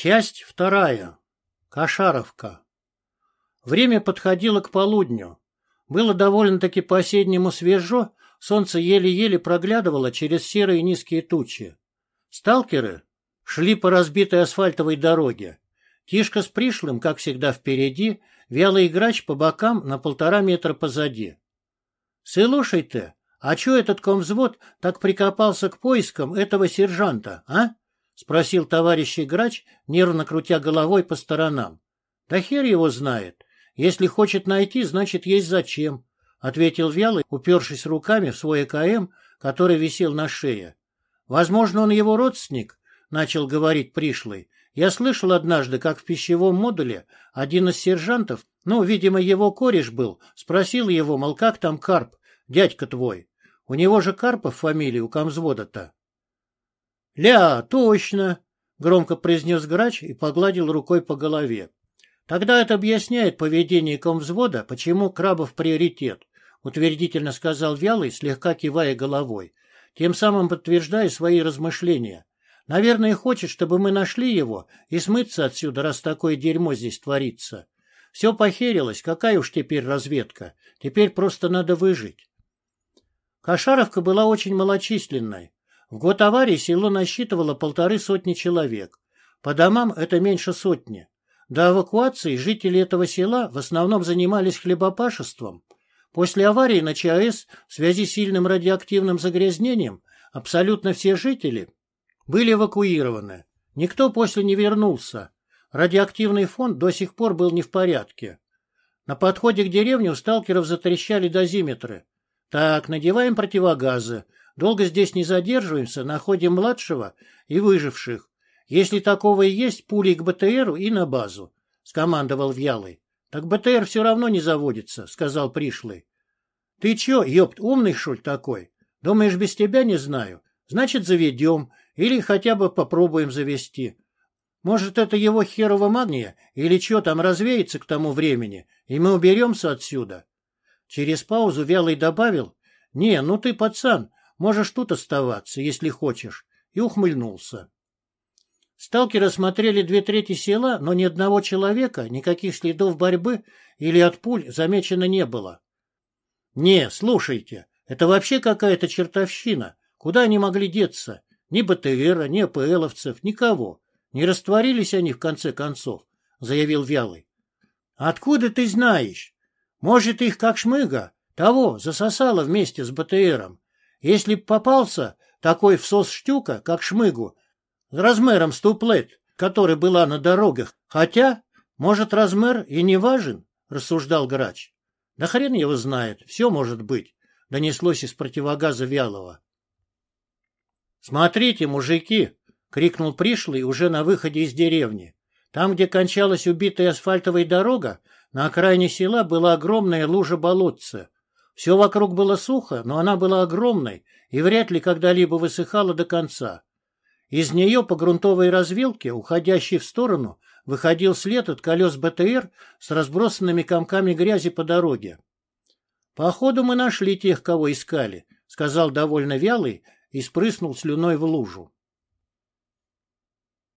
Часть вторая. Кошаровка. Время подходило к полудню. Было довольно-таки по-осеннему свежо, солнце еле-еле проглядывало через серые низкие тучи. Сталкеры шли по разбитой асфальтовой дороге. Тишка с пришлым, как всегда, впереди, вялый грач по бокам на полтора метра позади. «Слушай ты, а чё этот комвзвод так прикопался к поискам этого сержанта, а?» — спросил товарищ Грач, нервно крутя головой по сторонам. — Да хер его знает. Если хочет найти, значит, есть зачем, — ответил Вялый, упершись руками в свой ЭКМ, который висел на шее. — Возможно, он его родственник, — начал говорить пришлый. Я слышал однажды, как в пищевом модуле один из сержантов, ну, видимо, его кореш был, спросил его, мол, как там Карп, дядька твой? У него же Карпов фамилия у комзвода-то. «Ля, точно!» — громко произнес грач и погладил рукой по голове. «Тогда это объясняет поведение комвзвода, почему Крабов приоритет», — утвердительно сказал Вялый, слегка кивая головой, тем самым подтверждая свои размышления. «Наверное, хочет, чтобы мы нашли его и смыться отсюда, раз такое дерьмо здесь творится. Все похерилось, какая уж теперь разведка. Теперь просто надо выжить». Кошаровка была очень малочисленной. В год аварии село насчитывало полторы сотни человек. По домам это меньше сотни. До эвакуации жители этого села в основном занимались хлебопашеством. После аварии на ЧАЭС в связи с сильным радиоактивным загрязнением абсолютно все жители были эвакуированы. Никто после не вернулся. Радиоактивный фон до сих пор был не в порядке. На подходе к деревне у сталкеров затрещали дозиметры. Так, надеваем противогазы, Долго здесь не задерживаемся, находим младшего и выживших. Если такого и есть, пули к БТРу и на базу, — скомандовал Вялый. — Так БТР все равно не заводится, — сказал пришлый. — Ты че, ёпт, умный, шуль, такой? Думаешь, без тебя не знаю? Значит, заведем, или хотя бы попробуем завести. Может, это его херово магния, или что там развеется к тому времени, и мы уберемся отсюда? Через паузу Вялый добавил, — Не, ну ты, пацан, Можешь тут оставаться, если хочешь. И ухмыльнулся. Сталкеры смотрели две трети села, но ни одного человека, никаких следов борьбы или от пуль замечено не было. Не, слушайте, это вообще какая-то чертовщина. Куда они могли деться? Ни БТРа, ни АПЛовцев, никого. Не растворились они в конце концов, заявил Вялый. Откуда ты знаешь? Может, их как шмыга, того, засосало вместе с БТРом. Если б попался такой всос штука, как шмыгу, размером с туплет, который была на дорогах, хотя, может, размер и не важен, рассуждал грач. Да хрен его знает, все может быть, донеслось из противогаза Вялого. «Смотрите, мужики!» — крикнул пришлый уже на выходе из деревни. Там, где кончалась убитая асфальтовая дорога, на окраине села была огромная лужа болотца, все вокруг было сухо, но она была огромной и вряд ли когда-либо высыхала до конца. Из нее по грунтовой развилке, уходящей в сторону, выходил след от колес БТР с разбросанными комками грязи по дороге. «Походу мы нашли тех, кого искали», — сказал довольно вялый и спрыснул слюной в лужу.